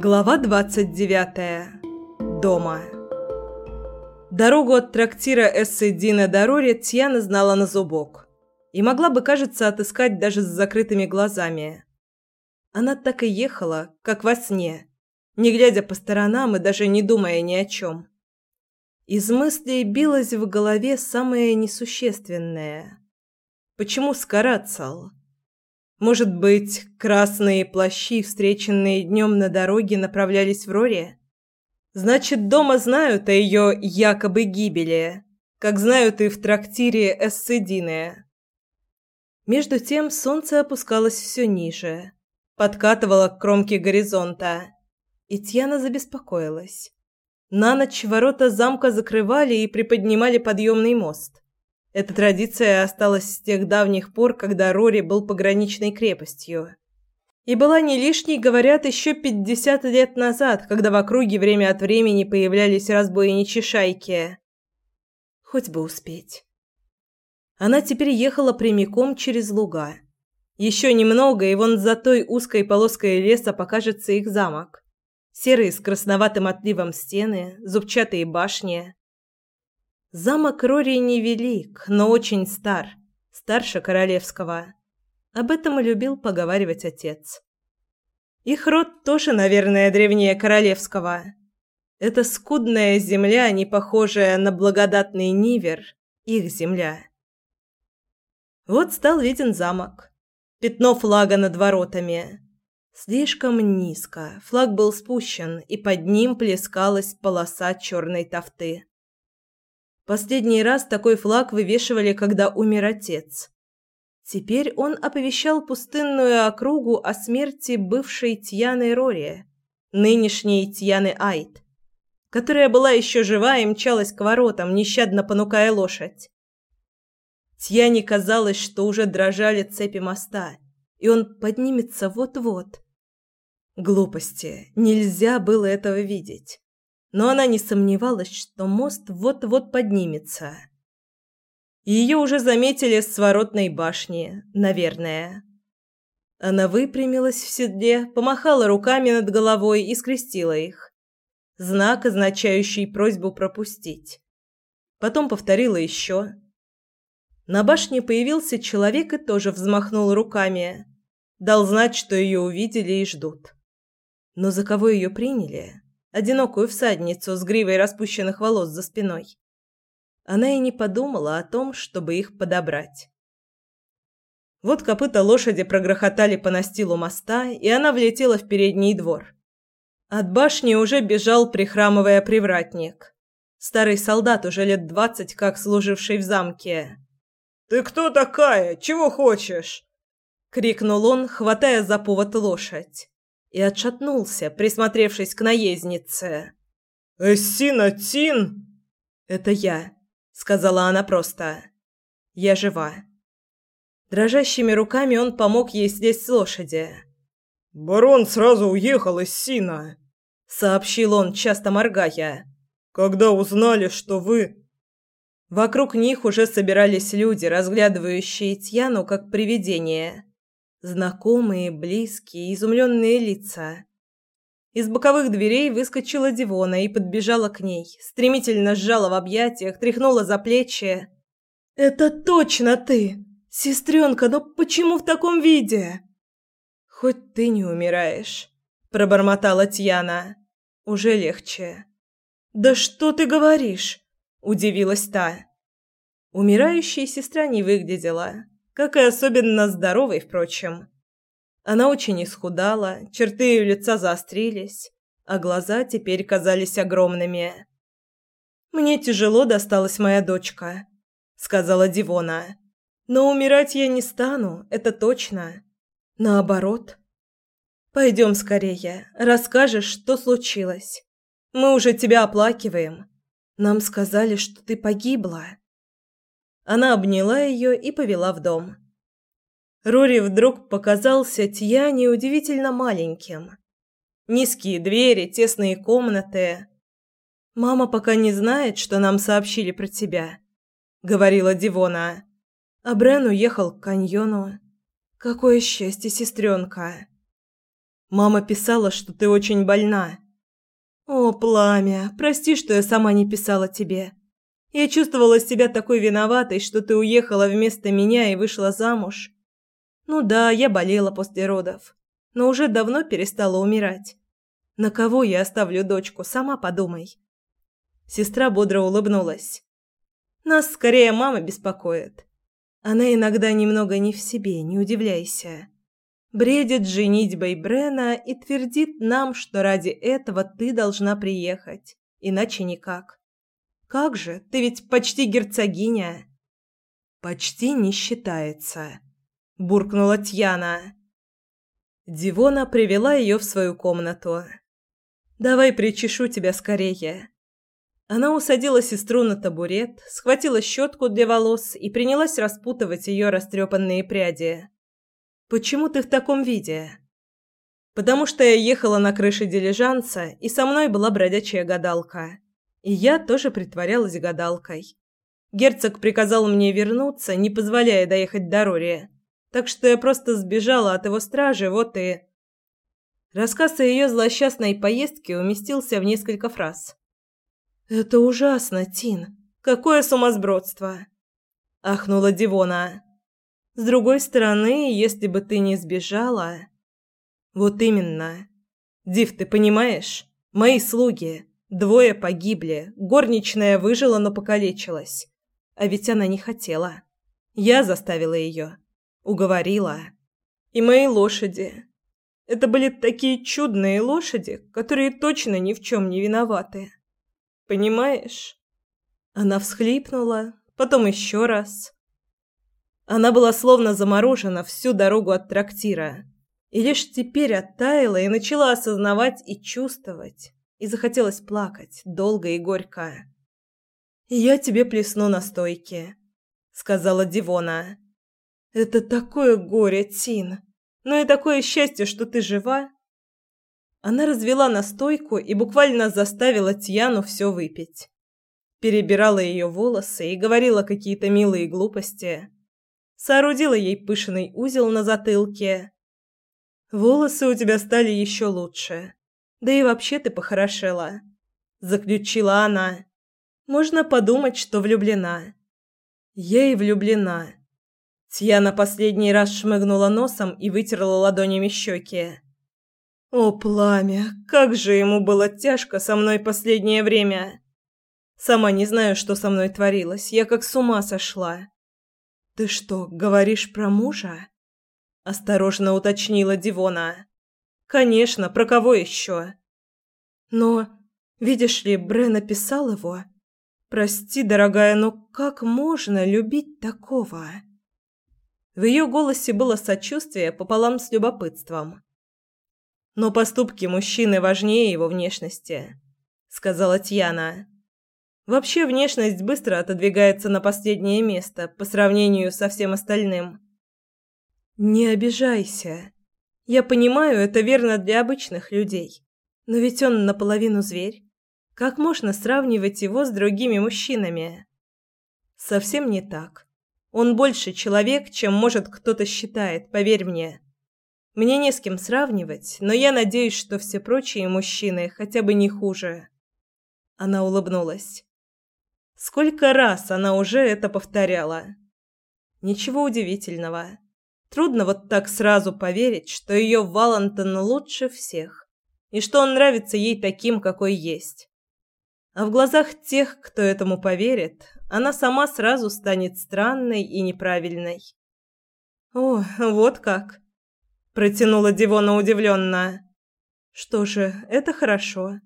Глава 29. Дома. Дорогу от трактира Эссидина до Рори Тьяна знала на зубок и могла бы, кажется, отыскать даже с закрытыми глазами. Она так и ехала, как во сне, не глядя по сторонам и даже не думая ни о чем. Из мыслей билось в голове самое несущественное. Почему Скарацал? Может быть, красные плащи, встреченные днем на дороге, направлялись в Роре? Значит, дома знают о ее якобы гибели, как знают и в трактире Эссидины. Между тем солнце опускалось все ниже, подкатывало к кромке горизонта, и Тьяна забеспокоилась. На ночь ворота замка закрывали и приподнимали подъемный мост. Эта традиция осталась с тех давних пор, когда Рори был пограничной крепостью. И была не лишней, говорят, еще пятьдесят лет назад, когда в округе время от времени появлялись разбойничьи шайки. Хоть бы успеть. Она теперь ехала прямиком через луга. Еще немного, и вон за той узкой полоской леса покажется их замок. Серые с красноватым отливом стены, зубчатые башни. Замок Рори невелик, но очень стар, старше королевского. Об этом и любил поговаривать отец. Их род тоже, наверное, древнее королевского. Это скудная земля, не похожая на благодатный Нивер, их земля. Вот стал виден замок. Пятно флага над воротами. Слишком низко, флаг был спущен, и под ним плескалась полоса черной тофты. Последний раз такой флаг вывешивали, когда умер отец. Теперь он оповещал пустынную округу о смерти бывшей Тьяны Рори, нынешней Тьяны Айт, которая была еще жива и мчалась к воротам, нещадно понукая лошадь. Тьяне казалось, что уже дрожали цепи моста, и он поднимется вот-вот. Глупости, нельзя было этого видеть но она не сомневалась, что мост вот-вот поднимется. Ее уже заметили с своротной башни, наверное. Она выпрямилась в седле, помахала руками над головой и скрестила их. Знак, означающий просьбу пропустить. Потом повторила еще. На башне появился человек и тоже взмахнул руками. Дал знать, что ее увидели и ждут. Но за кого ее приняли? Одинокую всадницу с гривой распущенных волос за спиной. Она и не подумала о том, чтобы их подобрать. Вот копыта лошади прогрохотали по настилу моста, и она влетела в передний двор. От башни уже бежал прихрамывая привратник. Старый солдат, уже лет двадцать как служивший в замке. «Ты кто такая? Чего хочешь?» — крикнул он, хватая за повод лошадь и отшатнулся, присмотревшись к наезднице. «Эссина Тин?» «Это я», — сказала она просто. «Я жива». Дрожащими руками он помог ей слезть с лошади. «Барон сразу уехал из Сина», — сообщил он, часто моргая. «Когда узнали, что вы...» Вокруг них уже собирались люди, разглядывающие Тьяну как привидение. Знакомые, близкие, изумленные лица. Из боковых дверей выскочила Дивона и подбежала к ней, стремительно сжала в объятиях, тряхнула за плечи. «Это точно ты! Сестренка, но почему в таком виде?» «Хоть ты не умираешь», — пробормотала Тьяна. «Уже легче». «Да что ты говоришь?» — удивилась та. Умирающая сестра не выглядела как и особенно здоровой, впрочем. Она очень исхудала, черты ее лица заострились, а глаза теперь казались огромными. «Мне тяжело досталась моя дочка», — сказала Дивона. «Но умирать я не стану, это точно. Наоборот. Пойдем скорее, расскажешь, что случилось. Мы уже тебя оплакиваем. Нам сказали, что ты погибла». Она обняла ее и повела в дом. Рори вдруг показался Тьяне удивительно маленьким. Низкие двери, тесные комнаты. «Мама пока не знает, что нам сообщили про тебя», — говорила Дивона. А Брен уехал к каньону. «Какое счастье, сестренка!» Мама писала, что ты очень больна. О, пламя, прости, что я сама не писала тебе. Я чувствовала себя такой виноватой, что ты уехала вместо меня и вышла замуж. Ну да, я болела после родов, но уже давно перестала умирать. На кого я оставлю дочку, сама подумай. Сестра бодро улыбнулась. Нас скорее мама беспокоит. Она иногда немного не в себе, не удивляйся. Бредит женитьбой Брена и твердит нам, что ради этого ты должна приехать, иначе никак. Как же, ты ведь почти герцогиня. Почти не считается, буркнула Тьяна. Дивона привела ее в свою комнату. Давай причешу тебя скорее. Она усадила сестру на табурет, схватила щетку для волос и принялась распутывать ее растрепанные пряди. «Почему ты в таком виде?» «Потому что я ехала на крыше дилижанса, и со мной была бродячая гадалка. И я тоже притворялась гадалкой. Герцог приказал мне вернуться, не позволяя доехать до Рори. Так что я просто сбежала от его стражи, вот и...» Рассказ о ее злосчастной поездке уместился в несколько фраз. «Это ужасно, Тин. Какое сумасбродство!» – ахнула Дивона. «С другой стороны, если бы ты не сбежала...» «Вот именно. Див, ты понимаешь? Мои слуги. Двое погибли. Горничная выжила, но покалечилась. А ведь она не хотела. Я заставила ее. Уговорила. И мои лошади. Это были такие чудные лошади, которые точно ни в чем не виноваты. Понимаешь? Она всхлипнула, потом еще раз. Она была словно заморожена всю дорогу от трактира. И лишь теперь оттаяла и начала осознавать и чувствовать. И захотелось плакать, долго и горько. «Я тебе плесну на стойке», — сказала Дивона. «Это такое горе, Тин. Но и такое счастье, что ты жива. Она развела настойку и буквально заставила Тьяну все выпить. Перебирала ее волосы и говорила какие-то милые глупости. Соорудила ей пышный узел на затылке. «Волосы у тебя стали еще лучше. Да и вообще ты похорошела», — заключила она. «Можно подумать, что влюблена». «Я и влюблена». Тьяна последний раз шмыгнула носом и вытерла ладонями щеки. О, пламя, как же ему было тяжко со мной последнее время. Сама не знаю, что со мной творилось, я как с ума сошла. Ты что, говоришь про мужа? осторожно уточнила Дивона. Конечно, про кого еще? Но, видишь ли, Брэ написал его. Прости, дорогая, но как можно любить такого? В ее голосе было сочувствие пополам с любопытством. Но поступки мужчины важнее его внешности, сказала Тьяна. Вообще внешность быстро отодвигается на последнее место по сравнению со всем остальным. Не обижайся. Я понимаю, это верно для обычных людей. Но ведь он наполовину зверь. Как можно сравнивать его с другими мужчинами? Совсем не так. Он больше человек, чем может кто-то считает, поверь мне. Мне не с кем сравнивать, но я надеюсь, что все прочие мужчины хотя бы не хуже. Она улыбнулась. Сколько раз она уже это повторяла. Ничего удивительного. Трудно вот так сразу поверить, что ее Валентин лучше всех, и что он нравится ей таким, какой есть. А в глазах тех, кто этому поверит, она сама сразу станет странной и неправильной. О, вот как протянула Дивона удивленно. Что же, это хорошо.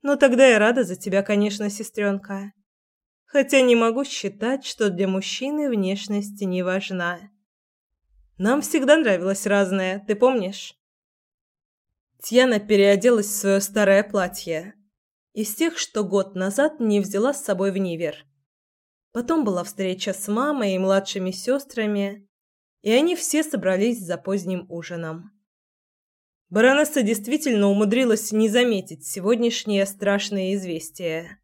Но тогда я рада за тебя, конечно, сестренка. Хотя не могу считать, что для мужчины внешность не важна. Нам всегда нравилось разное, ты помнишь? Тьяна переоделась в свое старое платье. Из тех, что год назад не взяла с собой в Нивер. Потом была встреча с мамой и младшими сестрами и они все собрались за поздним ужином. Баронесса действительно умудрилась не заметить сегодняшнее страшное известие,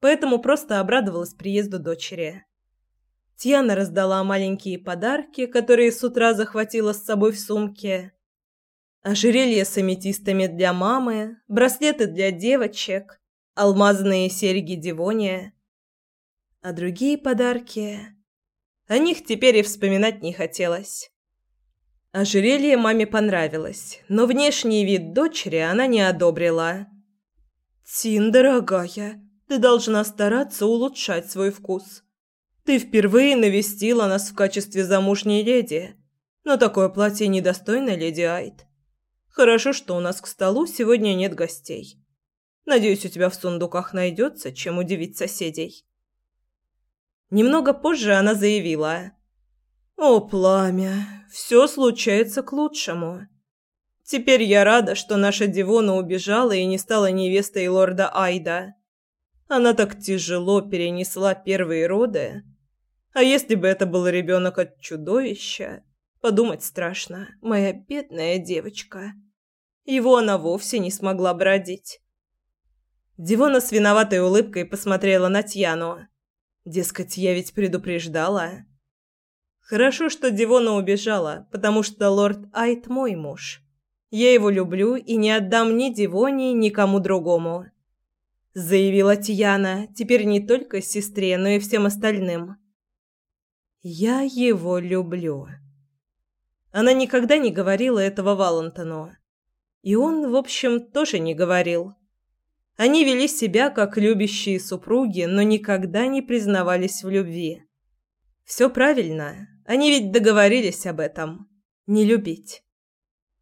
поэтому просто обрадовалась приезду дочери. Тьяна раздала маленькие подарки, которые с утра захватила с собой в сумке. Ожерелье с аметистами для мамы, браслеты для девочек, алмазные серьги Дивония. А другие подарки... О них теперь и вспоминать не хотелось. Ожерелье маме понравилось, но внешний вид дочери она не одобрила. «Тин, дорогая, ты должна стараться улучшать свой вкус. Ты впервые навестила нас в качестве замужней леди, но такое платье недостойно леди Айт. Хорошо, что у нас к столу сегодня нет гостей. Надеюсь, у тебя в сундуках найдется, чем удивить соседей». Немного позже она заявила. «О, пламя, все случается к лучшему. Теперь я рада, что наша Дивона убежала и не стала невестой лорда Айда. Она так тяжело перенесла первые роды. А если бы это был ребенок от чудовища, подумать страшно, моя бедная девочка. Его она вовсе не смогла бы родить». Дивона с виноватой улыбкой посмотрела на Тьяну. Дескать, я ведь предупреждала. Хорошо, что Дивона убежала, потому что лорд Айт мой муж. Я его люблю и не отдам ни Дивоне, ни кому другому. Заявила Тиана, теперь не только сестре, но и всем остальным. Я его люблю. Она никогда не говорила этого Валентону. И он, в общем, тоже не говорил. Они вели себя как любящие супруги, но никогда не признавались в любви. Все правильно. Они ведь договорились об этом. Не любить.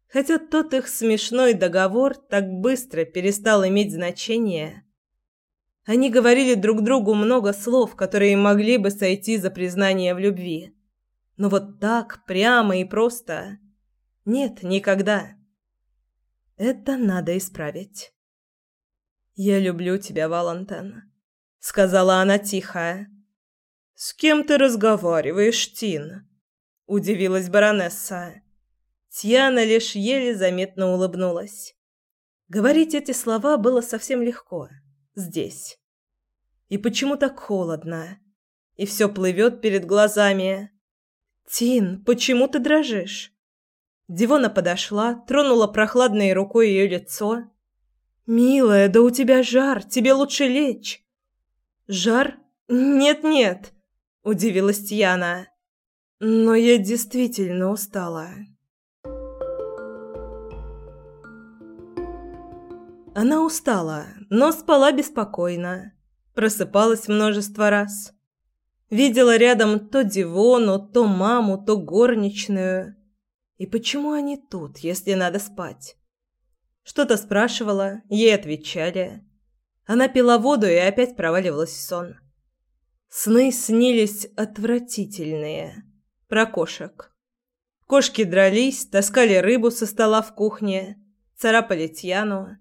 Хотя тот их смешной договор так быстро перестал иметь значение. Они говорили друг другу много слов, которые могли бы сойти за признание в любви. Но вот так, прямо и просто... Нет, никогда. Это надо исправить. «Я люблю тебя, Валентин», — сказала она тихо. «С кем ты разговариваешь, Тин?» — удивилась баронесса. Тьяна лишь еле заметно улыбнулась. Говорить эти слова было совсем легко. Здесь. И почему так холодно? И все плывет перед глазами. «Тин, почему ты дрожишь?» Дивона подошла, тронула прохладной рукой ее лицо «Милая, да у тебя жар, тебе лучше лечь». «Жар? Нет-нет», – удивилась Тьяна. «Но я действительно устала». Она устала, но спала беспокойно. Просыпалась множество раз. Видела рядом то Дивону, то маму, то горничную. И почему они тут, если надо спать? Что-то спрашивала, ей отвечали. Она пила воду и опять проваливалась в сон. Сны снились отвратительные. Про кошек. Кошки дрались, таскали рыбу со стола в кухне, царапали Тьяну.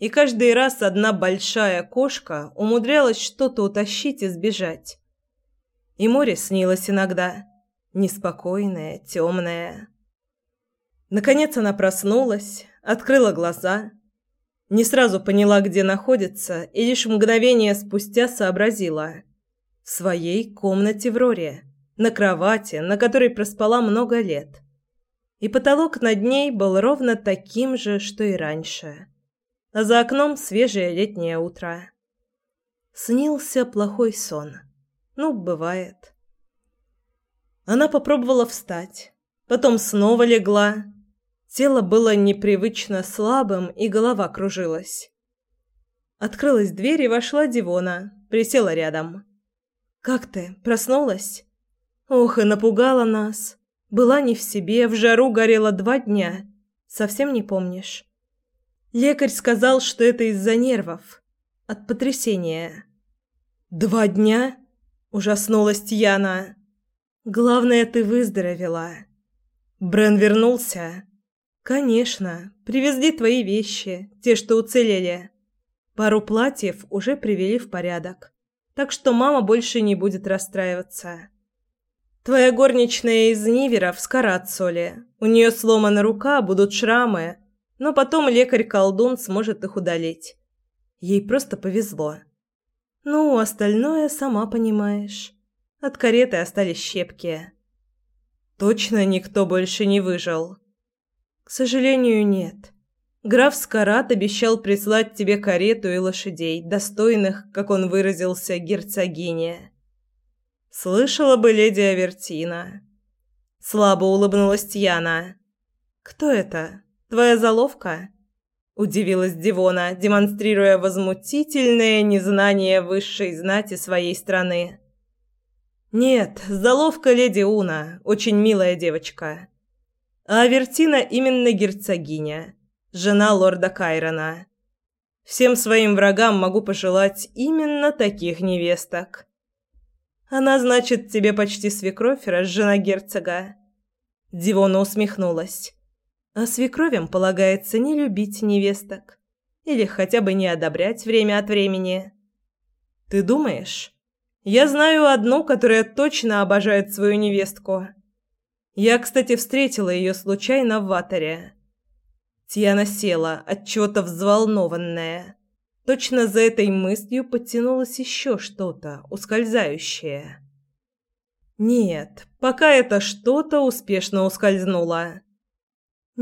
И каждый раз одна большая кошка умудрялась что-то утащить и сбежать. И море снилось иногда. Неспокойное, темное. Наконец она проснулась, открыла глаза, не сразу поняла, где находится, и лишь мгновение спустя сообразила. В своей комнате в Роре, на кровати, на которой проспала много лет. И потолок над ней был ровно таким же, что и раньше. А за окном свежее летнее утро. Снился плохой сон. Ну, бывает. Она попробовала встать, потом снова легла, Тело было непривычно слабым, и голова кружилась. Открылась дверь, и вошла Дивона, присела рядом. «Как ты? Проснулась?» «Ох, и напугала нас. Была не в себе, в жару горела два дня. Совсем не помнишь?» Лекарь сказал, что это из-за нервов. От потрясения. «Два дня?» – ужаснулась Тьяна. «Главное, ты выздоровела». Брен вернулся. «Конечно. Привезли твои вещи, те, что уцелели. Пару платьев уже привели в порядок, так что мама больше не будет расстраиваться. Твоя горничная из Ниверов с Карацоли. У нее сломана рука, будут шрамы, но потом лекарь-колдун сможет их удалить. Ей просто повезло. Ну, остальное сама понимаешь. От кареты остались щепки. Точно никто больше не выжил». К сожалению, нет. Граф Скарат обещал прислать тебе карету и лошадей, достойных, как он выразился, герцогине. Слышала бы леди Авертина. Слабо улыбнулась Тьяна. Кто это? Твоя заловка? Удивилась Дивона, демонстрируя возмутительное незнание высшей знати своей страны. Нет, заловка леди Уна, очень милая девочка. А Авертина именно герцогиня, жена лорда Кайрона. Всем своим врагам могу пожелать именно таких невесток. Она, значит, тебе почти свекровь, раз жена герцога. Дивона усмехнулась. А свекровям полагается не любить невесток. Или хотя бы не одобрять время от времени. Ты думаешь? Я знаю одну, которая точно обожает свою невестку. Я, кстати, встретила ее случайно в ватере. Тьяна села, от чего-то взволнованная. Точно за этой мыслью подтянулось еще что-то, ускользающее. Нет, пока это что-то успешно ускользнуло.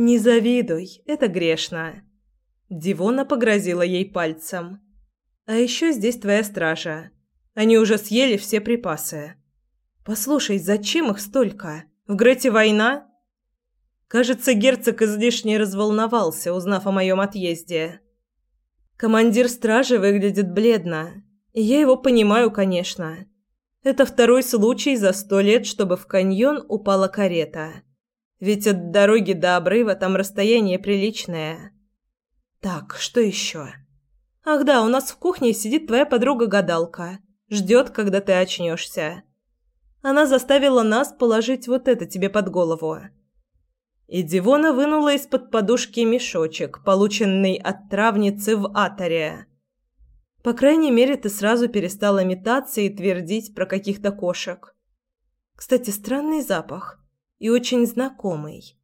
«Не завидуй, это грешно». Дивона погрозила ей пальцем. «А еще здесь твоя стража. Они уже съели все припасы. Послушай, зачем их столько? В Грете война?» Кажется, герцог излишне разволновался, узнав о моем отъезде. Командир стражи выглядит бледно, я его понимаю, конечно. Это второй случай за сто лет, чтобы в каньон упала карета. Ведь от дороги до обрыва там расстояние приличное. Так, что еще? Ах да, у нас в кухне сидит твоя подруга-гадалка. Ждет, когда ты очнешься. Она заставила нас положить вот это тебе под голову. И Дивона вынула из-под подушки мешочек, полученный от травницы в Аторе. По крайней мере, ты сразу перестала метаться и твердить про каких-то кошек. Кстати, странный запах и очень знакомый.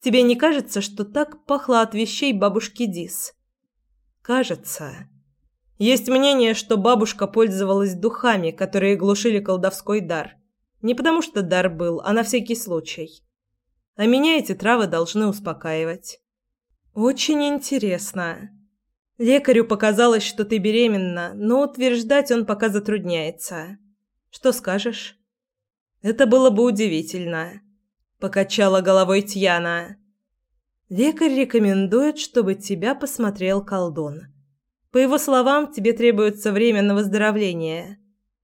Тебе не кажется, что так пахло от вещей бабушки Дис? Кажется. Есть мнение, что бабушка пользовалась духами, которые глушили колдовской дар. Не потому что дар был, а на всякий случай. А меня эти травы должны успокаивать. Очень интересно. Лекарю показалось, что ты беременна, но утверждать он пока затрудняется. Что скажешь? Это было бы удивительно покачала головой Тьяна. Лекарь рекомендует, чтобы тебя посмотрел колдун. По его словам, тебе требуется время на выздоровление.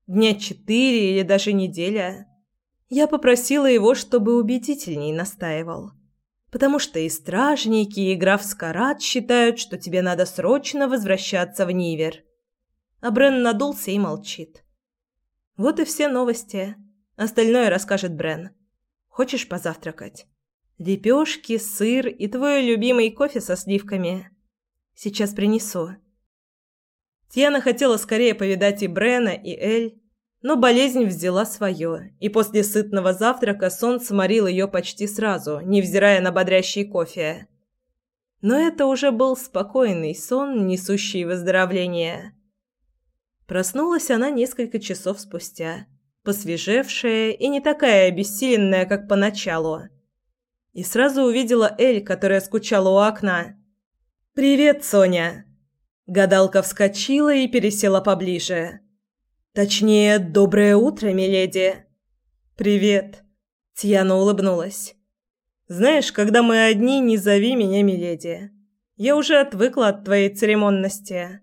Дня четыре или даже неделя. Я попросила его, чтобы убедительней настаивал. Потому что и стражники, и граф Скарат считают, что тебе надо срочно возвращаться в Нивер. А Брен надулся и молчит. Вот и все новости. Остальное расскажет Брен. Хочешь позавтракать? Лепешки, сыр и твой любимый кофе со сливками. Сейчас принесу. Тиана хотела скорее повидать и Брена, и Эль, но болезнь взяла свое, и после сытного завтрака сон сморил ее почти сразу, невзирая на бодрящий кофе. Но это уже был спокойный сон, несущий выздоровление. Проснулась она несколько часов спустя посвежевшая и не такая обессиленная, как поначалу. И сразу увидела Эль, которая скучала у окна. «Привет, Соня!» Гадалка вскочила и пересела поближе. «Точнее, доброе утро, миледи!» «Привет!» Тьяна улыбнулась. «Знаешь, когда мы одни, не зови меня миледи. Я уже отвыкла от твоей церемонности.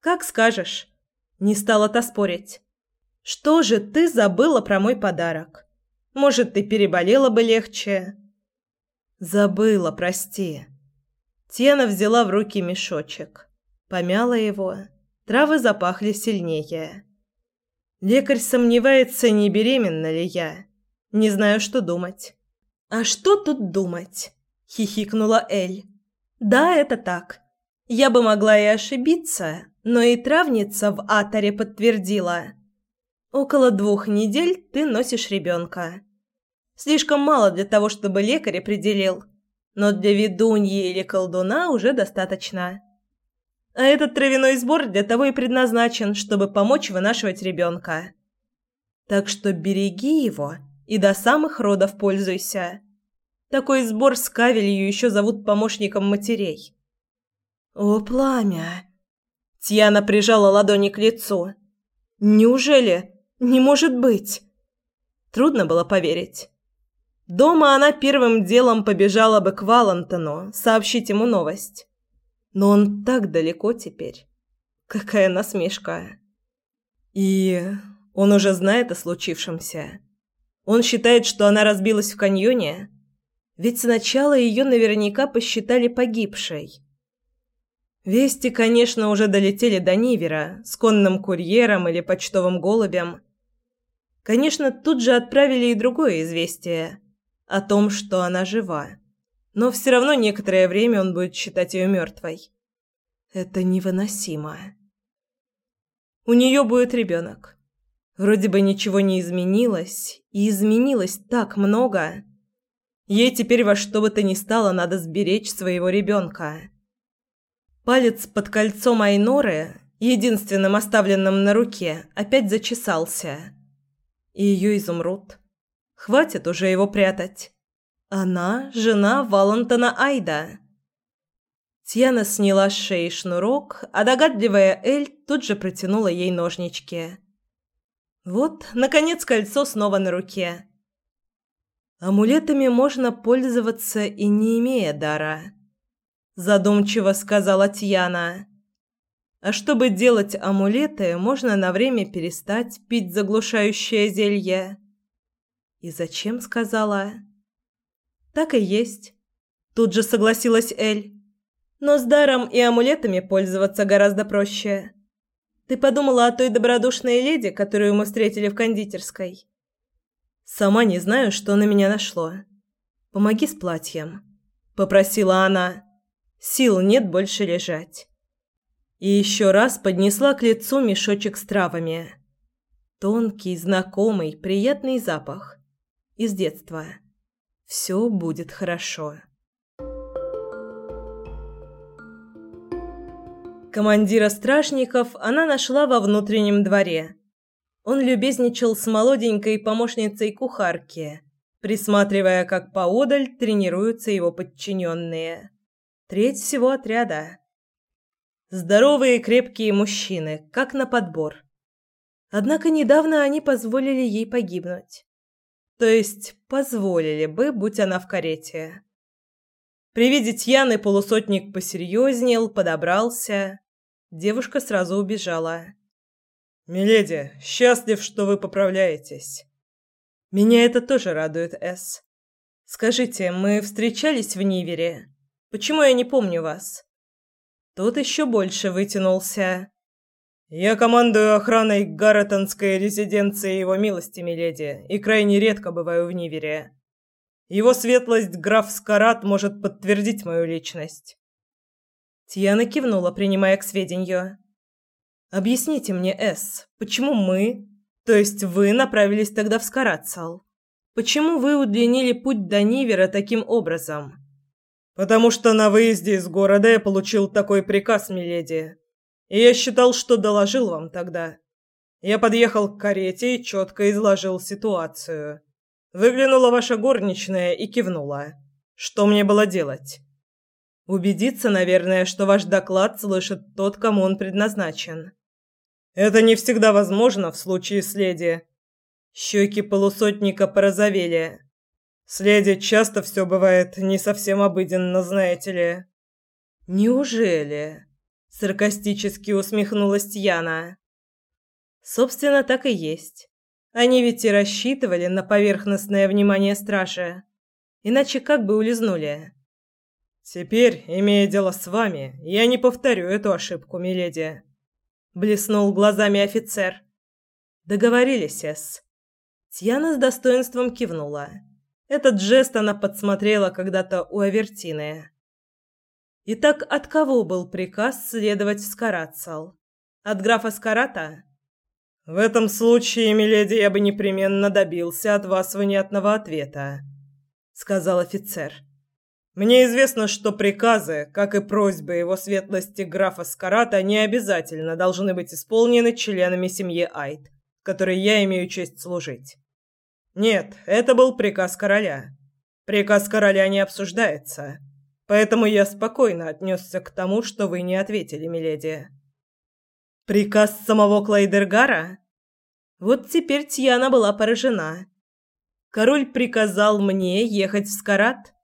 Как скажешь». Не стала-то спорить. Что же ты забыла про мой подарок? Может, ты переболела бы легче? Забыла, прости. Тена взяла в руки мешочек, помяла его. Травы запахли сильнее. Лекарь сомневается, не беременна ли я. Не знаю, что думать. А что тут думать? хихикнула Эль. Да, это так. Я бы могла и ошибиться, но и травница в Аторе подтвердила. Около двух недель ты носишь ребенка. Слишком мало для того, чтобы лекарь определил, но для ведуньи или колдуна уже достаточно. А этот травяной сбор для того и предназначен, чтобы помочь вынашивать ребенка. Так что береги его и до самых родов пользуйся. Такой сбор с кавелью еще зовут помощником матерей. О, пламя! Тьяна прижала ладони к лицу. Неужели? Не может быть. Трудно было поверить. Дома она первым делом побежала бы к Валентону сообщить ему новость. Но он так далеко теперь. Какая насмешка. И он уже знает о случившемся. Он считает, что она разбилась в каньоне. Ведь сначала ее наверняка посчитали погибшей. Вести, конечно, уже долетели до Нивера с конным курьером или почтовым голубем. Конечно, тут же отправили и другое известие о том, что она жива. Но все равно некоторое время он будет считать ее мертвой. Это невыносимо. У нее будет ребенок. Вроде бы ничего не изменилось, и изменилось так много. Ей теперь во что бы то ни стало надо сберечь своего ребенка. Палец под кольцом Айноры, единственным оставленным на руке, опять зачесался. И ее изумруд. Хватит уже его прятать. Она – жена Валентона Айда. Тьяна сняла с шеи шнурок, а догадливая Эль тут же протянула ей ножнички. Вот, наконец, кольцо снова на руке. Амулетами можно пользоваться и не имея дара, задумчиво сказала Тьяна. А чтобы делать амулеты, можно на время перестать пить заглушающее зелье. «И зачем?» — сказала. «Так и есть». Тут же согласилась Эль. «Но с даром и амулетами пользоваться гораздо проще. Ты подумала о той добродушной леди, которую мы встретили в кондитерской?» «Сама не знаю, что на меня нашло. Помоги с платьем», — попросила она. «Сил нет больше лежать». И еще раз поднесла к лицу мешочек с травами. Тонкий, знакомый, приятный запах из детства. Все будет хорошо. Командира стражников она нашла во внутреннем дворе. Он любезничал с молоденькой помощницей кухарки, присматривая, как поодаль тренируются его подчиненные. Треть всего отряда. Здоровые крепкие мужчины, как на подбор. Однако недавно они позволили ей погибнуть. То есть позволили бы, будь она в карете. При виде Тьяны полусотник посерьезнел, подобрался. Девушка сразу убежала. «Миледи, счастлив, что вы поправляетесь». «Меня это тоже радует, С. Скажите, мы встречались в Нивере? Почему я не помню вас?» Тот еще больше вытянулся. «Я командую охраной Гарретонской резиденции его милости, миледи, и крайне редко бываю в Нивере. Его светлость граф Скарат может подтвердить мою личность». Тьяна кивнула, принимая к сведению. «Объясните мне, С, почему мы, то есть вы, направились тогда в Скаратсал? Почему вы удлинили путь до Нивера таким образом?» «Потому что на выезде из города я получил такой приказ, миледи». И я считал, что доложил вам тогда. Я подъехал к карете и четко изложил ситуацию. Выглянула ваша горничная и кивнула. Что мне было делать? Убедиться, наверное, что ваш доклад слышит тот, кому он предназначен. Это не всегда возможно в случае с. Щеки полусотника порозовели. С леди часто все бывает не совсем обыденно, знаете ли. Неужели? Саркастически усмехнулась Яна. Собственно, так и есть. Они ведь и рассчитывали на поверхностное внимание стражи. Иначе как бы улизнули? Теперь, имея дело с вами, я не повторю эту ошибку, миледи. Блеснул глазами офицер. Договорились, Эс. Тьяна с достоинством кивнула. Этот жест она подсмотрела когда-то у Авертины. Итак, от кого был приказ следовать в Скарацал? От графа Скарата? В этом случае, миледи, я бы непременно добился от вас внятного ответа, сказал офицер. Мне известно, что приказы, как и просьбы его светлости графа Скарата, не обязательно должны быть исполнены членами семьи Айт, которой я имею честь служить. Нет, это был приказ короля. Приказ короля не обсуждается, поэтому я спокойно отнесся к тому, что вы не ответили, миледи. Приказ самого Клайдергара? Вот теперь Тьяна была поражена. Король приказал мне ехать в Скарат?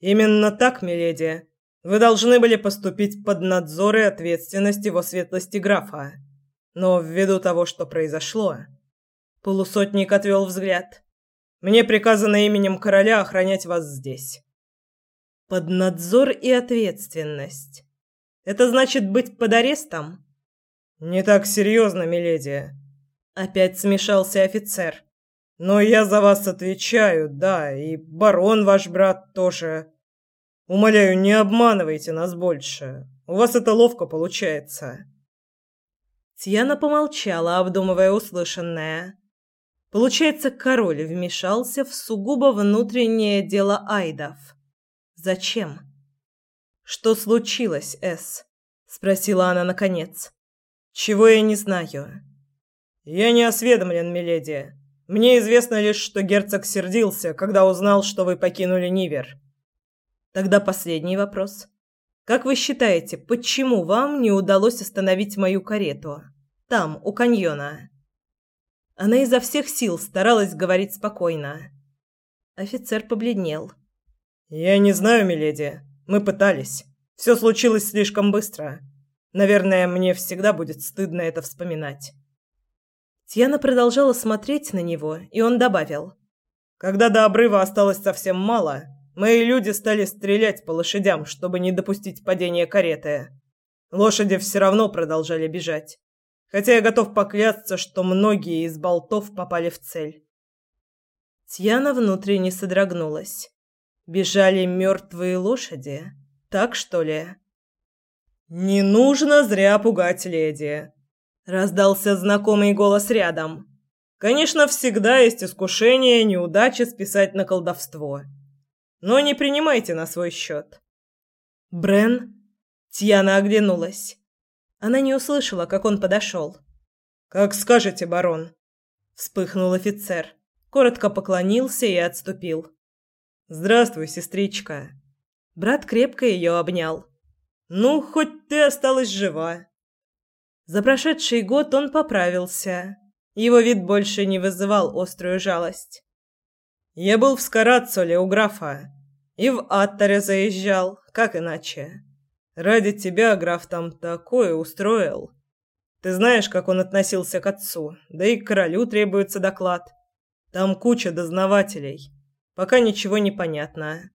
Именно так, миледи. Вы должны были поступить под надзор и ответственность его светлости графа. Но ввиду того, что произошло, полусотник отвел взгляд. Мне приказано именем короля охранять вас здесь. Под надзор и ответственность. Это значит быть под арестом? Не так серьезно, миледи. Опять смешался офицер. Но я за вас отвечаю, да, и барон ваш брат тоже. Умоляю, не обманывайте нас больше. У вас это ловко получается. Тьяна помолчала, обдумывая услышанное. Получается, король вмешался в сугубо внутреннее дело айдов. Зачем? Что случилось, С? спросила она наконец. Чего я не знаю. Я не осведомлен, миледи. Мне известно лишь, что герцог сердился, когда узнал, что вы покинули Нивер. Тогда последний вопрос. Как вы считаете, почему вам не удалось остановить мою карету там, у каньона? Она изо всех сил старалась говорить спокойно. Офицер побледнел. Я не знаю, миледи. Мы пытались. Все случилось слишком быстро. Наверное, мне всегда будет стыдно это вспоминать. Тьяна продолжала смотреть на него, и он добавил: "Когда до обрыва осталось совсем мало, мои люди стали стрелять по лошадям, чтобы не допустить падения кареты. Лошади все равно продолжали бежать, хотя я готов поклясться, что многие из болтов попали в цель". Тьяна внутренне содрогнулась. Бежали мертвые лошади, так что ли? Не нужно зря пугать леди. Раздался знакомый голос рядом. Конечно, всегда есть искушение неудачи списать на колдовство. Но не принимайте на свой счет. Брен? Тьяна оглянулась. Она не услышала, как он подошел. Как скажете, барон, вспыхнул офицер, коротко поклонился и отступил. Здравствуй, сестричка. Брат крепко ее обнял. Ну, хоть ты осталась жива. За прошедший год он поправился. Его вид больше не вызывал острую жалость. Я был в Скарацоле у графа и в Аттере заезжал, как иначе. Ради тебя граф там такое устроил. Ты знаешь, как он относился к отцу, да и к королю требуется доклад. Там куча дознавателей. Пока ничего не понятно.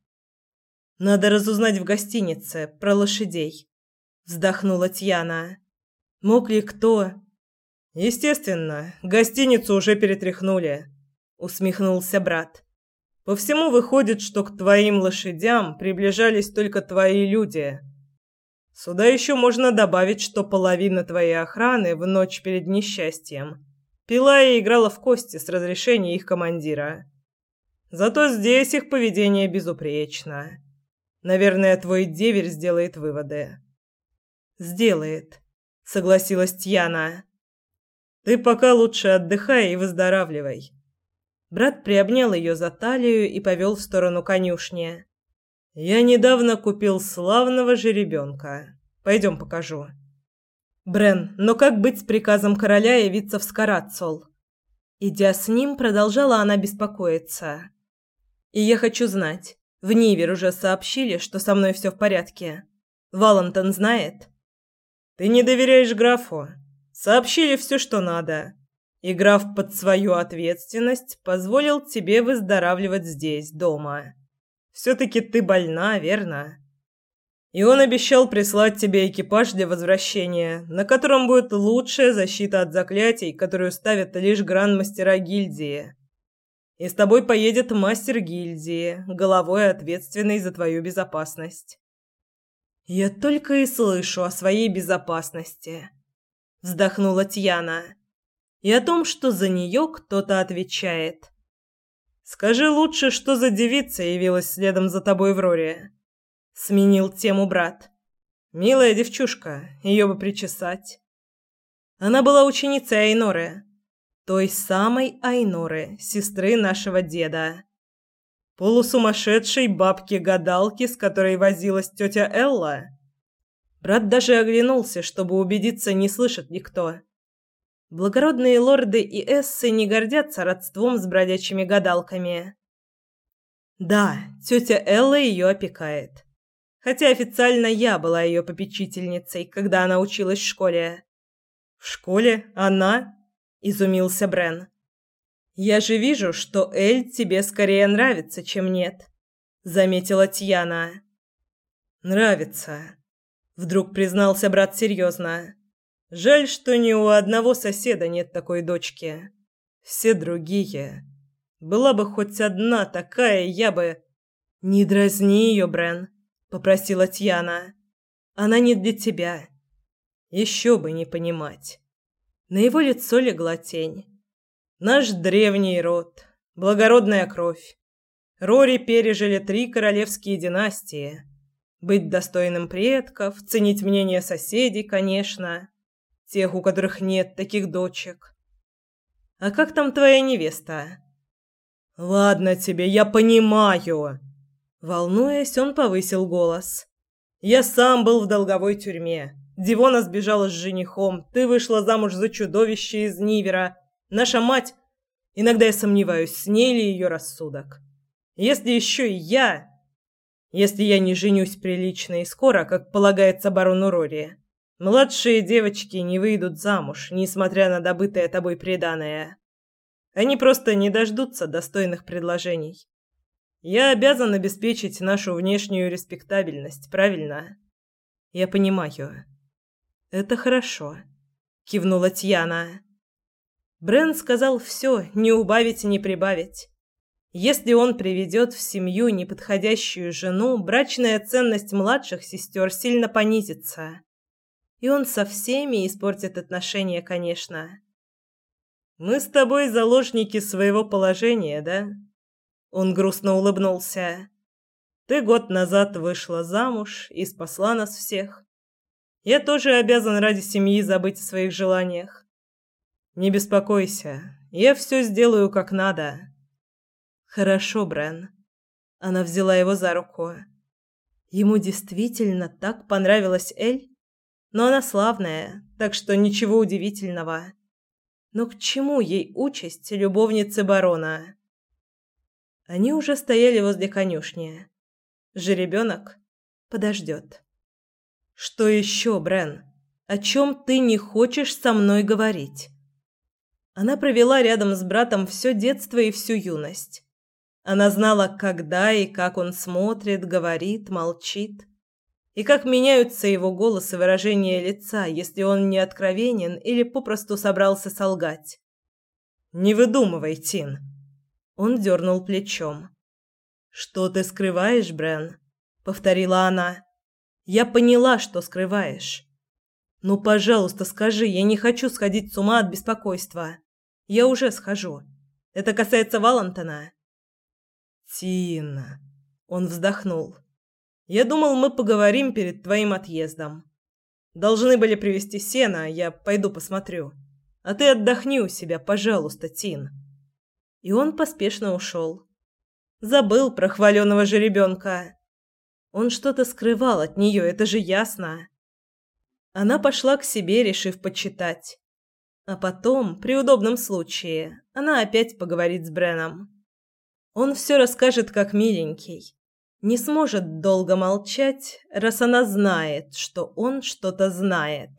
Надо разузнать в гостинице про лошадей, вздохнула Тьяна. Мог ли кто? Естественно, гостиницу уже перетряхнули, усмехнулся брат. По всему выходит, что к твоим лошадям приближались только твои люди. Сюда еще можно добавить, что половина твоей охраны в ночь перед несчастьем пила и играла в кости с разрешения их командира. Зато здесь их поведение безупречно. Наверное, твой деверь сделает выводы. Сделает согласилась Тьяна. Ты пока лучше отдыхай и выздоравливай. Брат приобнял ее за талию и повел в сторону конюшни. Я недавно купил славного жеребенка. Пойдем покажу. Брен, но как быть с приказом короля явиться в Скарацол? Идя с ним, продолжала она беспокоиться. И я хочу знать. В Нивер уже сообщили, что со мной все в порядке. Валентон знает? Ты не доверяешь графу. Сообщили все, что надо. И граф под свою ответственность позволил тебе выздоравливать здесь, дома. Все-таки ты больна, верно? И он обещал прислать тебе экипаж для возвращения, на котором будет лучшая защита от заклятий, которую ставят лишь гран-мастера гильдии. И с тобой поедет мастер гильдии, головой ответственный за твою безопасность. Я только и слышу о своей безопасности, вздохнула Тьяна. И о том, что за нее кто-то отвечает. Скажи лучше, что за девица явилась следом за тобой в Роре. Сменил тему брат. Милая девчушка, ее бы причесать. Она была ученицей Айноры, той самой Айноры, сестры нашего деда. Полусумасшедшей бабки-гадалки, с которой возилась тетя Элла? Брат даже оглянулся, чтобы убедиться, не слышит никто. Благородные лорды и эссы не гордятся родством с бродячими гадалками. Да, тетя Элла ее опекает. Хотя официально я была ее попечительницей, когда она училась в школе. В школе? Она? изумился Брен. Я же вижу, что Эль тебе скорее нравится, чем нет, заметила Тьяна. Нравится, вдруг признался брат серьезно. Жаль, что ни у одного соседа нет такой дочки. Все другие. Была бы хоть одна такая, я бы Не дразни ее, Брен, попросила Тьяна. Она не для тебя. Еще бы не понимать. На его лицо легла тень. Наш древний род, благородная кровь. Рори пережили три королевские династии. Быть достойным предков, ценить мнение соседей, конечно, тех, у которых нет таких дочек. А как там твоя невеста? Ладно тебе, я понимаю. Волнуясь, он повысил голос. Я сам был в долговой тюрьме. Дивона сбежала с женихом, ты вышла замуж за чудовище из Нивера. Наша мать... Иногда я сомневаюсь, с ней ли ее рассудок. Если еще и я... Если я не женюсь прилично и скоро, как полагается барону Рори, младшие девочки не выйдут замуж, несмотря на добытое тобой преданное. Они просто не дождутся достойных предложений. Я обязан обеспечить нашу внешнюю респектабельность, правильно? Я понимаю. Это хорошо, кивнула Тьяна. Брен сказал все, не убавить и не прибавить. Если он приведет в семью неподходящую жену, брачная ценность младших сестер сильно понизится. И он со всеми испортит отношения, конечно. Мы с тобой заложники своего положения, да? Он грустно улыбнулся. Ты год назад вышла замуж и спасла нас всех. Я тоже обязан ради семьи забыть о своих желаниях. Не беспокойся, я все сделаю как надо. Хорошо, Брен. Она взяла его за руку. Ему действительно так понравилась Эль, но она славная, так что ничего удивительного. Но к чему ей участь любовницы барона? Они уже стояли возле конюшни. Жеребенок подождет. Что еще, Брен? О чем ты не хочешь со мной говорить? Она провела рядом с братом все детство и всю юность. Она знала, когда и как он смотрит, говорит, молчит. И как меняются его голос и выражение лица, если он не откровенен или попросту собрался солгать. «Не выдумывай, Тин!» Он дернул плечом. «Что ты скрываешь, Брен?» — повторила она. «Я поняла, что скрываешь. Ну, пожалуйста, скажи, я не хочу сходить с ума от беспокойства. Я уже схожу. Это касается Валентона. Тина. Он вздохнул. Я думал, мы поговорим перед твоим отъездом. Должны были привезти сено, я пойду посмотрю. А ты отдохни у себя, пожалуйста, Тин. И он поспешно ушел. Забыл про хваленого жеребенка. Он что-то скрывал от нее, это же ясно. Она пошла к себе, решив почитать. А потом, при удобном случае, она опять поговорит с Бреном. Он все расскажет как миленький. Не сможет долго молчать, раз она знает, что он что-то знает.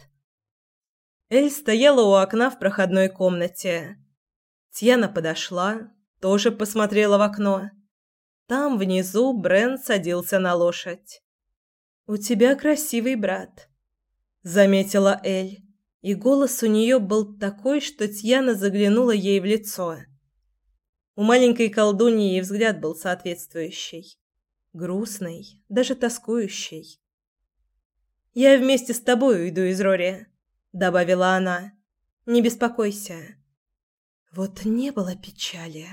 Эль стояла у окна в проходной комнате. Тьяна подошла, тоже посмотрела в окно. Там внизу Брен садился на лошадь. «У тебя красивый брат», — заметила Эль и голос у нее был такой, что Тьяна заглянула ей в лицо. У маленькой колдуньи и взгляд был соответствующий. Грустный, даже тоскующий. «Я вместе с тобой уйду из Рори», — добавила она. «Не беспокойся». Вот не было печали.